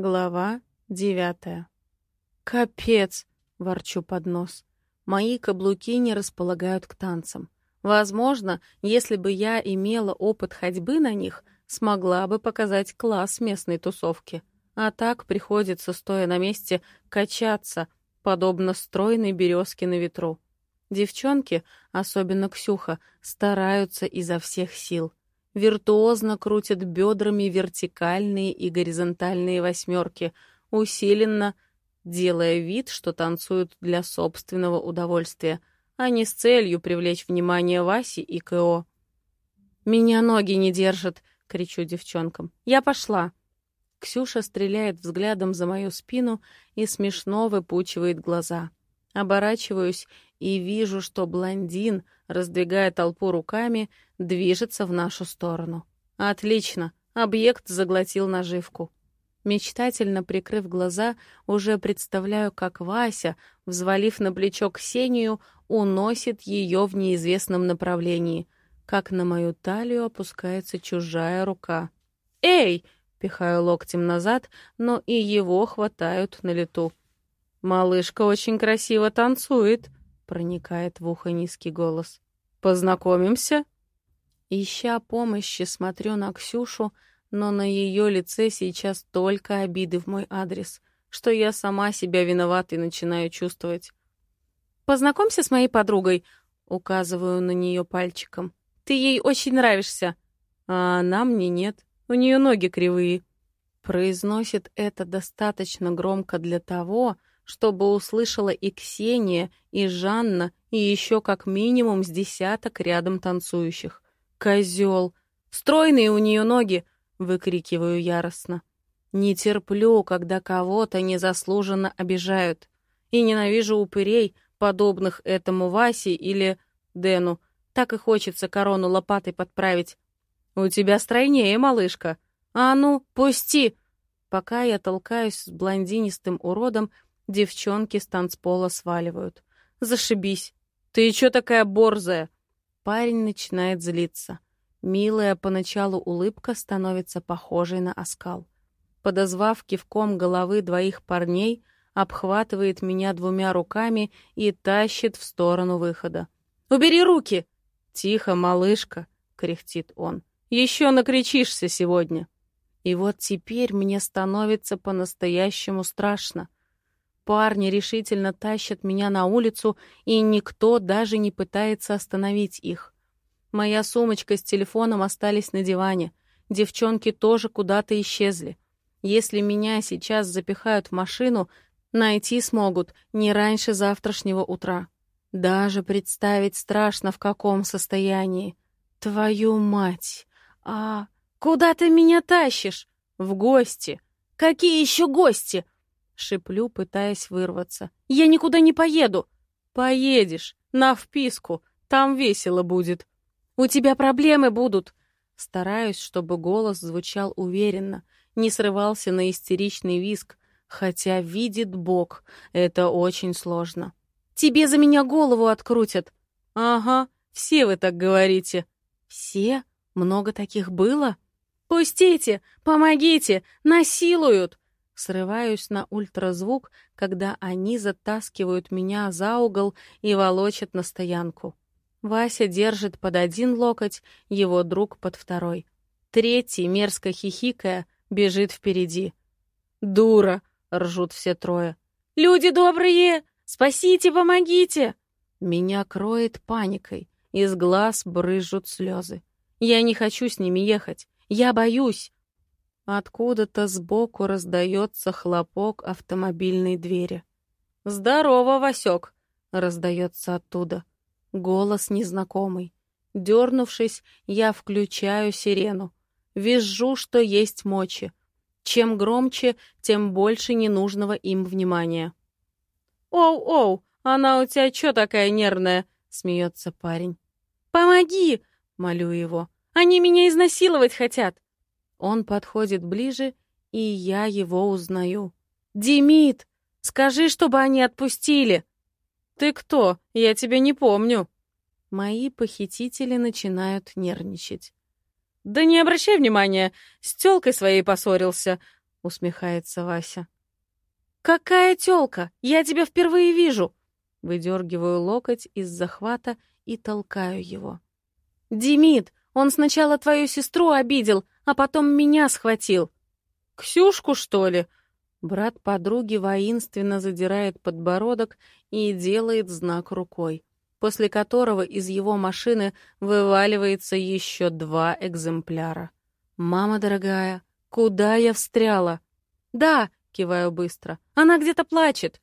Глава девятая. «Капец!» — ворчу под нос. Мои каблуки не располагают к танцам. Возможно, если бы я имела опыт ходьбы на них, смогла бы показать класс местной тусовки. А так приходится, стоя на месте, качаться, подобно стройной березке на ветру. Девчонки, особенно Ксюха, стараются изо всех сил виртуозно крутят бедрами вертикальные и горизонтальные восьмерки, усиленно делая вид, что танцуют для собственного удовольствия, а не с целью привлечь внимание Васи и КО. «Меня ноги не держат!» — кричу девчонкам. «Я пошла!» Ксюша стреляет взглядом за мою спину и смешно выпучивает глаза. Оборачиваюсь и вижу, что блондин, раздвигая толпу руками, движется в нашу сторону. Отлично, объект заглотил наживку. Мечтательно прикрыв глаза, уже представляю, как Вася, взвалив на плечо Ксению, уносит ее в неизвестном направлении, как на мою талию опускается чужая рука. «Эй!» — пихаю локтем назад, но и его хватают на лету. «Малышка очень красиво танцует», — проникает в ухо низкий голос. «Познакомимся?» Ища помощи, смотрю на Ксюшу, но на ее лице сейчас только обиды в мой адрес, что я сама себя виноватой начинаю чувствовать. «Познакомься с моей подругой», — указываю на нее пальчиком. «Ты ей очень нравишься». «А она мне нет. У нее ноги кривые». Произносит это достаточно громко для того, чтобы услышала и Ксения, и Жанна, и еще как минимум с десяток рядом танцующих. «Козел! Стройные у нее ноги!» — выкрикиваю яростно. Не терплю, когда кого-то незаслуженно обижают. И ненавижу упырей, подобных этому Васе или Дэну. Так и хочется корону лопатой подправить. «У тебя стройнее, малышка!» «А ну, пусти!» Пока я толкаюсь с блондинистым уродом, Девчонки с танцпола сваливают. Зашибись. Ты чё такая борзая? Парень начинает злиться. Милая поначалу улыбка становится похожей на оскал. Подозвав кивком головы двоих парней, обхватывает меня двумя руками и тащит в сторону выхода. «Убери руки!» «Тихо, малышка!» — кряхтит он. «Еще накричишься сегодня!» И вот теперь мне становится по-настоящему страшно. Парни решительно тащат меня на улицу, и никто даже не пытается остановить их. Моя сумочка с телефоном остались на диване. Девчонки тоже куда-то исчезли. Если меня сейчас запихают в машину, найти смогут не раньше завтрашнего утра. Даже представить страшно, в каком состоянии. Твою мать! А куда ты меня тащишь? В гости. Какие еще гости? Шиплю, пытаясь вырваться. «Я никуда не поеду!» «Поедешь! На вписку! Там весело будет!» «У тебя проблемы будут!» Стараюсь, чтобы голос звучал уверенно, не срывался на истеричный виск, хотя видит Бог, это очень сложно. «Тебе за меня голову открутят!» «Ага, все вы так говорите!» «Все? Много таких было?» «Пустите! Помогите! Насилуют!» Срываюсь на ультразвук, когда они затаскивают меня за угол и волочат на стоянку. Вася держит под один локоть, его друг под второй. Третий, мерзко хихикая, бежит впереди. «Дура!» — ржут все трое. «Люди добрые! Спасите, помогите!» Меня кроет паникой, из глаз брызжут слезы. Я не хочу с ними ехать. Я боюсь. Откуда-то сбоку раздается хлопок автомобильной двери. «Здорово, Васек!» — раздается оттуда. Голос незнакомый. Дернувшись, я включаю сирену. Визжу, что есть мочи. Чем громче, тем больше ненужного им внимания. «Оу-оу, она у тебя чё такая нервная?» — смеется парень. «Помоги!» — молю его. «Они меня изнасиловать хотят!» Он подходит ближе, и я его узнаю. «Димит! Скажи, чтобы они отпустили!» «Ты кто? Я тебя не помню!» Мои похитители начинают нервничать. «Да не обращай внимания, с тёлкой своей поссорился. — усмехается Вася. «Какая тёлка? Я тебя впервые вижу!» Выдергиваю локоть из захвата и толкаю его. «Демид, он сначала твою сестру обидел, а потом меня схватил». «Ксюшку, что ли?» Брат подруги воинственно задирает подбородок и делает знак рукой, после которого из его машины вываливается еще два экземпляра. «Мама дорогая, куда я встряла?» «Да», — киваю быстро, — «она где-то плачет».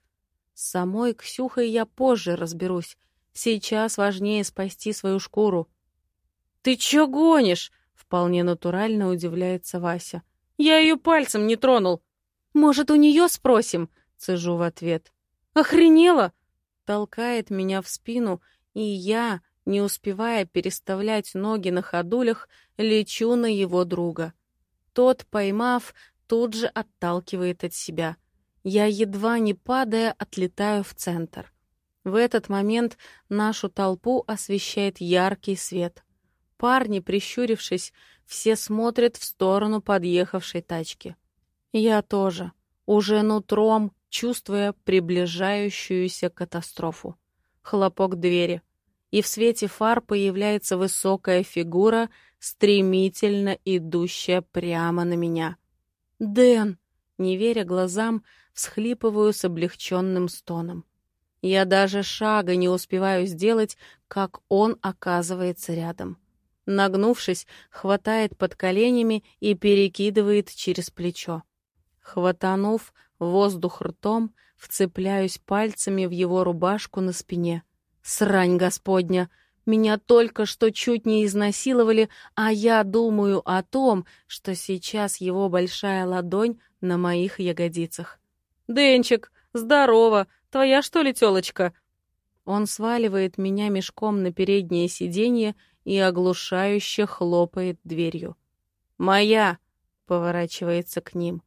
С самой Ксюхой я позже разберусь. Сейчас важнее спасти свою шкуру. «Ты чё гонишь?» — вполне натурально удивляется Вася. «Я ее пальцем не тронул». «Может, у нее спросим?» — цежу в ответ. «Охренела?» — толкает меня в спину, и я, не успевая переставлять ноги на ходулях, лечу на его друга. Тот, поймав, тут же отталкивает от себя. Я, едва не падая, отлетаю в центр. В этот момент нашу толпу освещает яркий свет. Парни, прищурившись, все смотрят в сторону подъехавшей тачки. Я тоже, уже нутром, чувствуя приближающуюся катастрофу. Хлопок двери. И в свете фар появляется высокая фигура, стремительно идущая прямо на меня. «Дэн!» Не веря глазам, всхлипываю с облегченным стоном. Я даже шага не успеваю сделать, как он оказывается рядом. Нагнувшись, хватает под коленями и перекидывает через плечо. Хватанув воздух ртом, вцепляюсь пальцами в его рубашку на спине. Срань господня! Меня только что чуть не изнасиловали, а я думаю о том, что сейчас его большая ладонь на моих ягодицах. «Денчик, здорово! Твоя, что ли, тёлочка?» Он сваливает меня мешком на переднее сиденье и оглушающе хлопает дверью. «Моя!» — поворачивается к ним.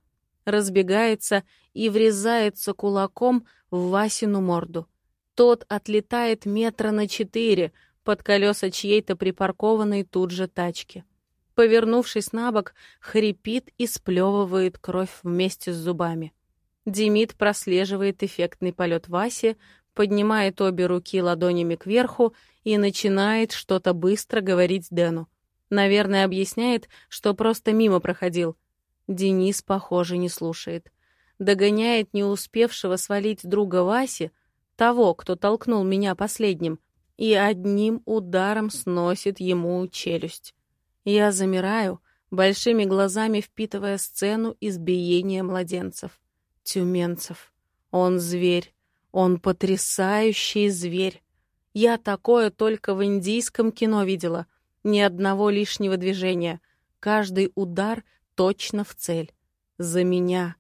Разбегается и врезается кулаком в Васину морду. Тот отлетает метра на четыре под колеса чьей-то припаркованной тут же тачки. Повернувшись на бок, хрипит и сплевывает кровь вместе с зубами. Демид прослеживает эффектный полет Васи, поднимает обе руки ладонями кверху и начинает что-то быстро говорить Дэну. Наверное, объясняет, что просто мимо проходил. Денис, похоже, не слушает. Догоняет не успевшего свалить друга Васи, того, кто толкнул меня последним, и одним ударом сносит ему челюсть. Я замираю, большими глазами впитывая сцену избиения младенцев. Тюменцев. Он зверь. Он потрясающий зверь. Я такое только в индийском кино видела. Ни одного лишнего движения. Каждый удар точно в цель. За меня.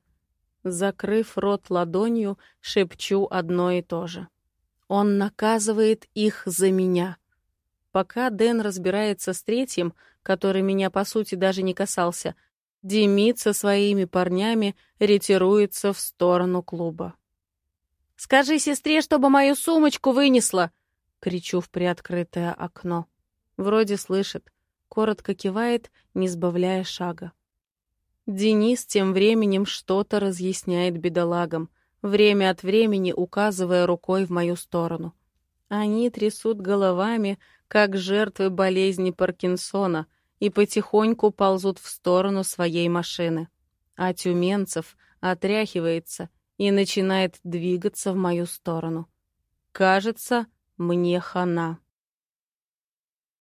Закрыв рот ладонью, шепчу одно и то же. Он наказывает их за меня. Пока Дэн разбирается с третьим, который меня, по сути, даже не касался, Демид со своими парнями ретируется в сторону клуба. «Скажи сестре, чтобы мою сумочку вынесла!» — кричу в приоткрытое окно. Вроде слышит, коротко кивает, не сбавляя шага. Денис тем временем что-то разъясняет бедолагам, время от времени указывая рукой в мою сторону. Они трясут головами, как жертвы болезни Паркинсона — и потихоньку ползут в сторону своей машины. А Тюменцев отряхивается и начинает двигаться в мою сторону. Кажется, мне хана.